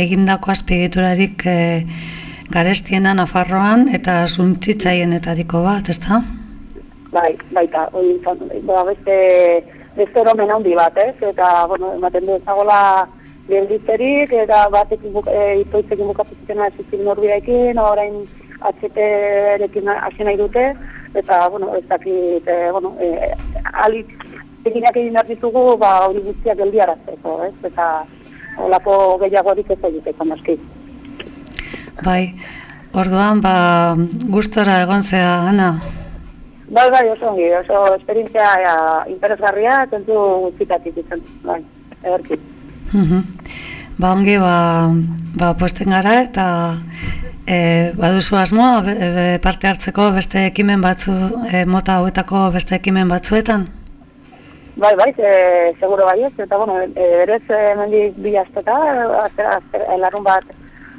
egindako azpigiturarik eh, garestiena Nafarroan eta zuntzitzaienetariko bat, ezta?
Bai, baita, hori izan, ba, beste, beste eromen handi bat, ez? Eta, bueno, ematen du ezagola gelditzerik, eta batekin buk, e, itoitzekin bukatu zutena ezizik norbideekin, orain HT-rekin hasi nahi dute, eta, bueno, ez dakit, e, bueno, e, alik, eginak egin behar ditugu, ba, hori guztiak geldiarazteko, ez? Eta, olako gehiagorik ez egiteko, noski.
Bai, orduan, ba, gustora egon zea, Ana?
Bai, bai, oso ongi, oso esperientzia ja, interesgarria, tentu guztitatik izan, bai, ederki.
Mhm. Ba, ongi, ba, ba posten gara eta e, baduzu asmoa parte hartzeko beste ekimen batzu, e, mota hauetako beste ekimen batzuetan?
Bai, bai, e, seguro bai ez, eta bueno, e, berez e, mendik bi asteta, azte, azte, larun bat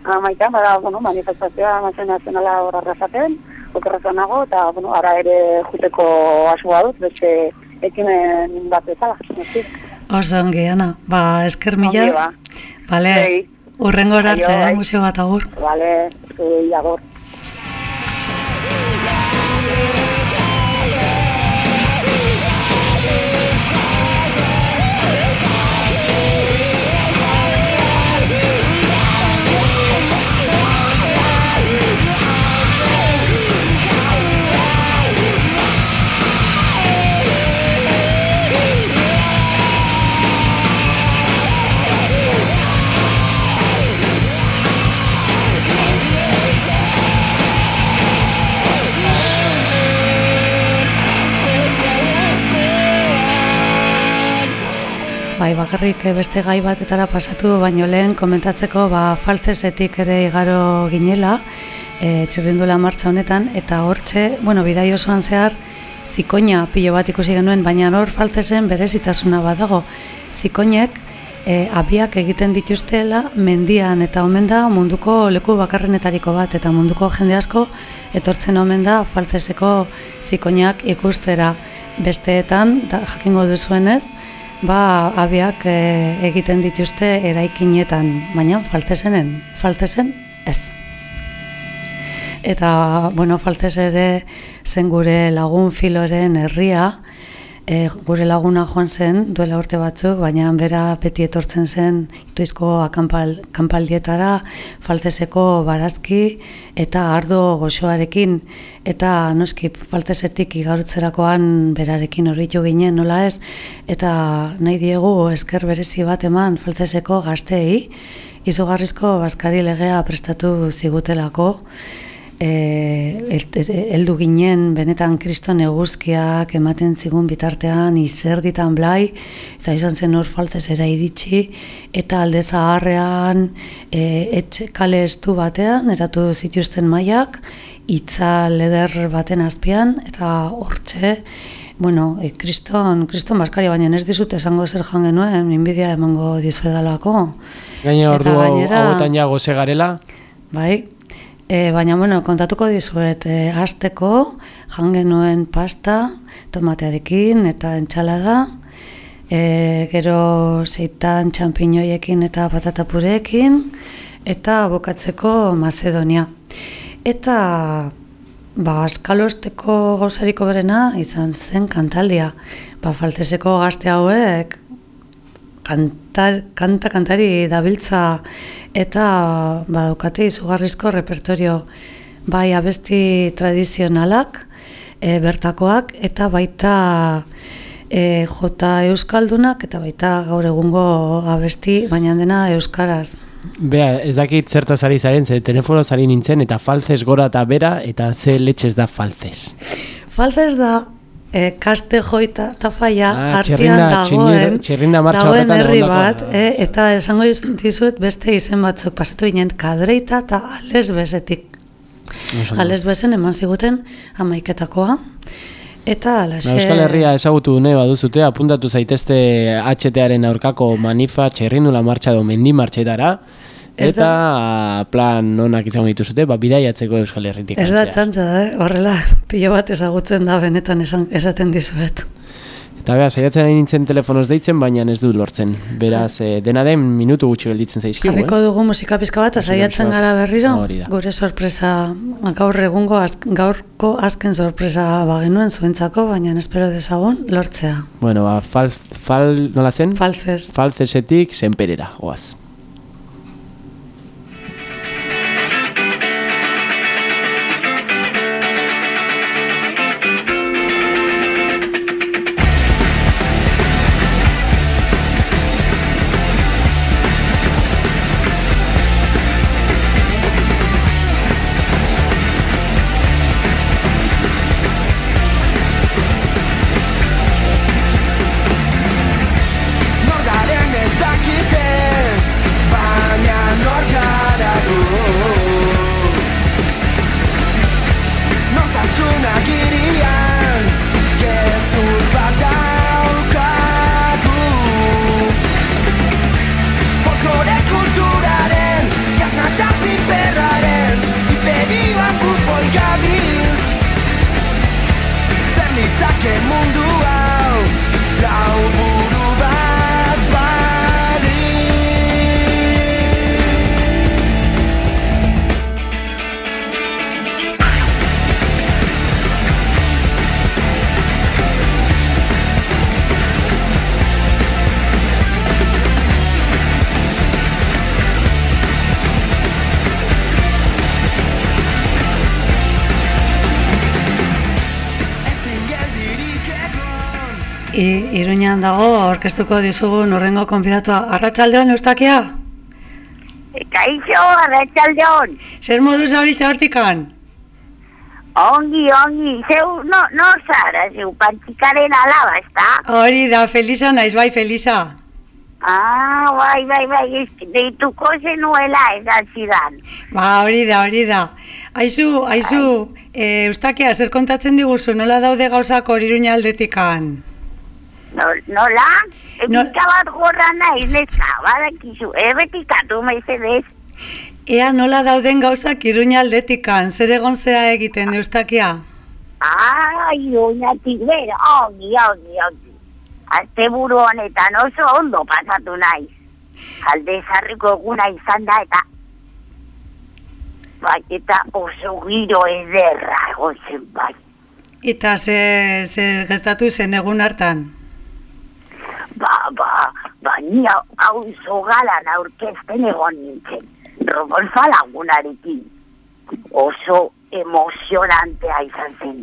amaitan, bada, bueno, manifestazioa amaitzen nazionala hor arrasaten, okerrazan nago, eta, bueno, ara ere juteko asmoa dut, beste ekimen bat bezala, noski.
Oso ongi, Ana. Ba, esker mila.
Ba.
Bale,
Bai. Aio,
arte,
bai.
eh, museo bat agur.
Vale, e, agor.
Bai, bakarrik beste gai batetara pasatu, baino lehen komentatzeko ba, faltzesetik ere igaro ginela, e, txirrindula martza honetan, eta hortxe, bueno, bidai osoan zehar, zikoina pilo bat ikusi genuen, baina hor faltzesen berezitasuna badago. Zikoinek e, abiak egiten dituztela mendian, eta omen da munduko leku bakarrenetariko bat, eta munduko jende asko etortzen omen da faltzeseko zikoinak ikustera besteetan, da, jakingo duzuenez, ba, abiak e, egiten dituzte eraikinetan, baina faltzesenen, faltzesen ez. Eta, bueno, faltzes ere zen gure lagun filoren herria, e, gure laguna joan zen duela urte batzuk, baina bera beti etortzen zen ituizko akampal, kanpaldietara, falteseko barazki eta ardo goxoarekin, eta noski faltesetik igarutzerakoan berarekin horitu ginen nola ez, eta nahi diegu esker berezi bat eman falteseko gazteei, izugarrizko bazkari legea prestatu zigutelako, heldu ginen benetan kriston eguzkiak ematen zigun bitartean izerditan blai eta izan zen hor faltezera iritsi eta alde zaharrean e, etxe kale estu batean eratu zituzten maiak itza leder baten azpian eta hortxe Bueno, e, kriston, kriston baskari, baina ez dizut esango zer jan genuen, inbidia emango dizuedalako.
Gaina
Eta
ordu
gainera-
hauetan ja goze garela,
Bai, e, baina bueno, kontatuko dizuet, e, hasteko jan genuen pasta, tomatearekin eta entxalada, e, gero zeitan txampiñoiekin eta patata pureekin, eta bokatzeko Macedonia. Eta ba, askalosteko gauzariko berena izan zen kantaldia. Ba, falteseko gazte hauek kantar, kanta kantari dabiltza eta badukate izugarrizko repertorio bai abesti tradizionalak e, bertakoak eta baita e, jota euskaldunak eta baita gaur egungo abesti baina dena euskaraz.
Bea, ez dakit zertaz ari zaren, ze telefono ari nintzen, eta falzez gora eta bera, eta ze letxez da falzez.
Falzez da e, kaste joita tafaia
Ah,
artean
txirrinda-
dagoen,
txirrinda martxa
dagoen herri bat, e, eta esango diz- dizut beste izen batzuk pasatu ginen kadreita eta ales bezetik. Eman ziguten amaiketakoa, eta alaxe...
Ba, Euskal Herria ezagutu ne baduzute, apuntatu zaitezte HTaren aurkako manifa txerrindula martxa do mendi martxetara, eta plan onak izango dituzute, ba, bidaiatzeko Euskal Herritik.
Ez da txantza, eh? horrela pilo bat ezagutzen da benetan esan, esaten dizuet.
Eta beha, saiatzen ari nintzen telefonoz deitzen, baina ez dut lortzen. Beraz, eh, dena den minutu gutxi gelditzen zaizkigu,
Jarriko
eh?
dugu musika pizka bat, saiatzen gara berriro,
da.
gure sorpresa, gaur egungo, az, gaurko azken sorpresa bagenuen zuentzako, baina espero dezagun lortzea.
Bueno, ba, fal, fal, nola zen?
Falzez.
Falzesetik senperera, goaz.
Iruñan dago, orkestuko dizugun urrengo konbidatua. Arratsaldeon eustakia?
Kaixo, arratsaldeon.
Zer modu zabiltza hortikan?
Ongi, ongi. Zeu, no, no zara, zeu, pantxikaren alaba, ezta?
Hori da, Felisa naiz, bai, Felisa.
Ah, bai, bai, bai, ez, deituko zenuela esan zidan.
Ba, hori da, hori da. Aizu, aizu, e, eustakia, zer kontatzen diguzu, nola daude gauzak hori Iruña aldetikan?
No, nola?
No-
Ebika bat gorra naiz, neska, badakizu, errepikatu mesedez.
Ea nola dauden gauzak Iruña aldetikan, zer egon zea egiten, eustakia?
Ai, oinatik bera, ongi, ongi, ongi. Azte buru honetan oso ondo pasatu naiz. Alde zarriko eguna izan da eta... Bai, eta oso giro ederra egon zen bai.
Eta ze, ze gertatu zen egun hartan?
Ba, ba, ba, ni hau- hau zogalan aurkezten egon nintzen. Rodolfa lagunarekin. Oso emozionantea izan zen.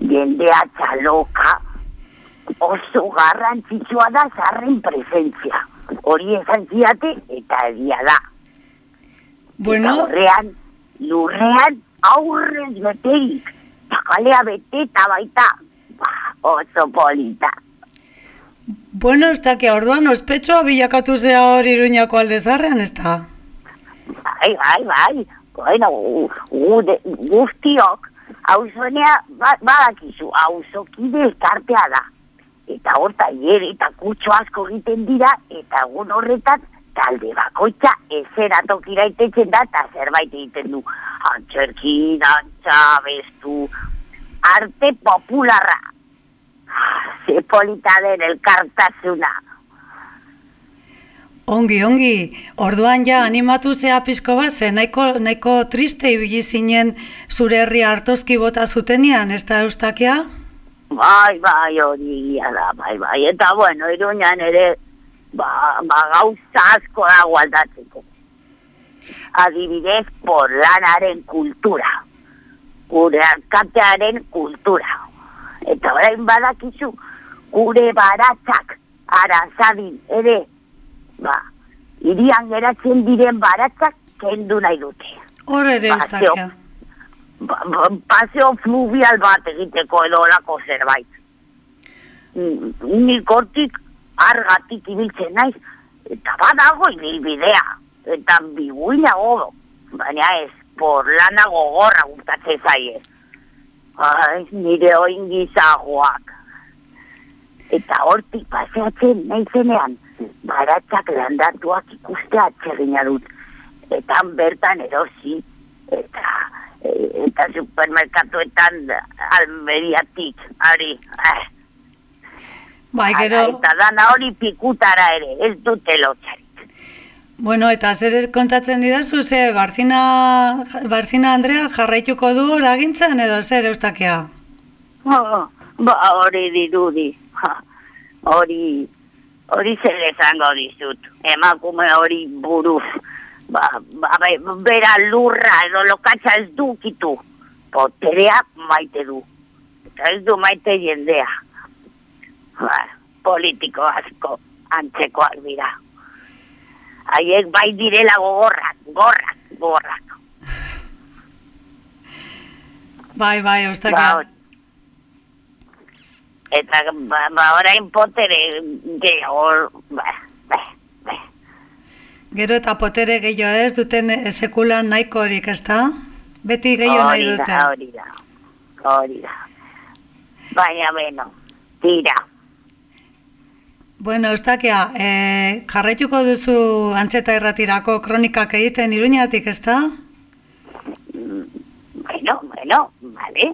Jendea txaloka. Oso garrantzitsua da zarren presentzia. Hori esan ziate eta egia da.
Bueno,
Eta horrean, lurrean aurrez beterik. Takalea bete eta baita. Ba, oso polita.
Bueno, ez dakia orduan ospetsua bilakatu zea hori iruñako aldezarrean, ez da?
Bai, bai, bai. Bueno, guztiok, hauzonea, ba, badakizu, hauzokide elkartea da. Eta hor tailer eta kutxo asko egiten dira, eta egun horretan talde bakoitza ezera tokira itetzen da, eta zerbait egiten du. Antxerki, dantza, bestu, arte popularra. Ah, polita den elkartasuna.
Ongi, ongi, orduan ja animatu zea pizko bat, ze nahiko, nahiko triste ibili zinen zure herria hartozki bota zutenean, ez da eustakia?
Bai, bai, hori da, bai, bai. Eta, bueno, iruñan ere, ba, ba gauza asko dago aldatzeko. Adibidez, porlanaren kultura. Gure alkatearen kultura. Eta orain badakizu, gure baratzak, arazadin, ere, ba, irian geratzen diren baratzak kendu nahi dute.
Hor ere eustakia.
ba, ba, paseo fluvial bat egiteko edo olako zerbait. Mm, Nik hortik argatik ibiltzen naiz, eta badago ibilbidea, eta biguina godo, baina ez, porlana gogorra gustatzen zaie. Ai, nire oin gizagoak. Eta hortik paseatzen naizenean, baratzak landatuak ikustea atsegina dut. Eta bertan erosi, eta eta supermerkatuetan almeriatik, ari, eh.
Bai, gero,
Eta dana hori pikutara ere, ez dute lotxarik.
Bueno, eta zer kontatzen didazu, ze Barzina, Barzina Andrea jarraituko du hor agintzen edo zer eustakia?
Oh, ba, hori dirudi. Hori, hori zer esango dizut. Emakume hori buruz. Ba, ba, be- bera lurra edo lokatza ez dukitu. Poterea maite du. Eta ez du maite jendea. Ba, politiko asko antzekoak dira. Haiek bai direla gogorrak, gorrak, gorrak.
Bai, bai,
Ba,
eustakia.
hori. Eta ba, ba orain potere gehiago, ba, ba, ba.
Gero eta potere gehiago ez duten sekulan nahikorik, ez da? Beti gehiago nahi
Hori
dute.
da, hori da, hori da. Baina, beno, tira.
Bueno, eustakia, eh, jarraituko duzu antzeta irratirako kronikak egiten iruñatik, ez da?
Bueno, bueno, vale.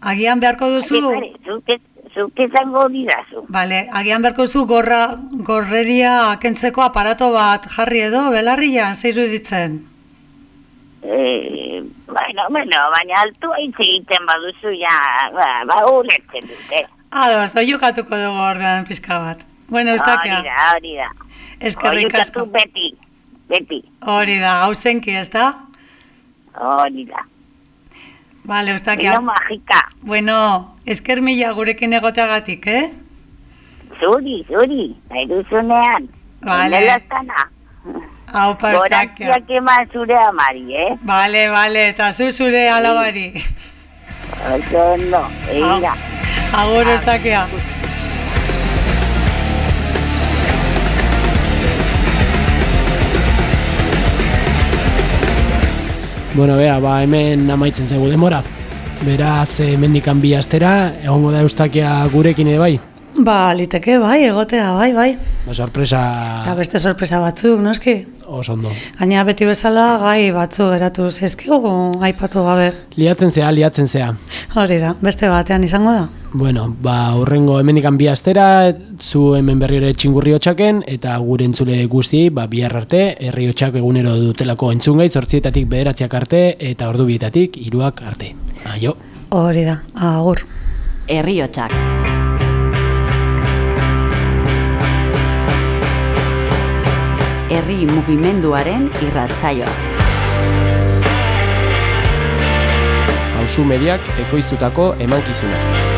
Agian beharko duzu...
Vale, vale, zuk ez- zuk izango didazu.
Bale, agian beharko zu gorra, gorreria kentzeko aparato bat jarri edo, belarrian, zeiru ditzen.
Eh, bueno, bueno, baina altu hitz egiten baduzu ja, ba, ba ulertzen dute.
Ados, oiukatuko dugu ordean pizka bat. Bueno,
Hori
eustakia,
da, hori da.
eskerrik asko.
beti, beti,
Hori da, hausenki, ez da?
hori da.
Bale, eustakia.
Gero magika.
Bueno, esker mila gurekin egoteagatik, eh?
Zuri, zuri, nahi duzunean.
Vale.
Nelaztana.
Hau eustakia.
Gorantziak eman zure amari, eh?
Bale, bale, eta zu zure alabari.
Oso ondo, egira.
Agur, eustakia.
Bueno, bea, ba, hemen amaitzen zaigu demora. Beraz, hemendikan bi astera, egongo da eustakia gurekin ere bai.
Ba, liteke, bai, egotea, bai, bai.
Ba, sorpresa
Eta beste sorpresa batzuk, noski?
Oso ondo.
Gaina beti bezala gai batzu geratu zaizkigu aipatu gabe.
Liatzen zea, liatzen zea.
Hori da, beste batean izango da.
Bueno, ba, urrengo hemendikan bi astera, zu hemen berri ere txingurri hotxaken, eta gure entzule guztiei, ba, bihar arte, herri hotxak egunero dutelako entzungai, zortzietatik bederatziak arte, eta ordu bietatik, iruak arte. Aio.
Hori da, agur.
Herriotsak. Herri mugimenduaren irratsaioa.
Hauzu mediak ekoiztutako emankizuna.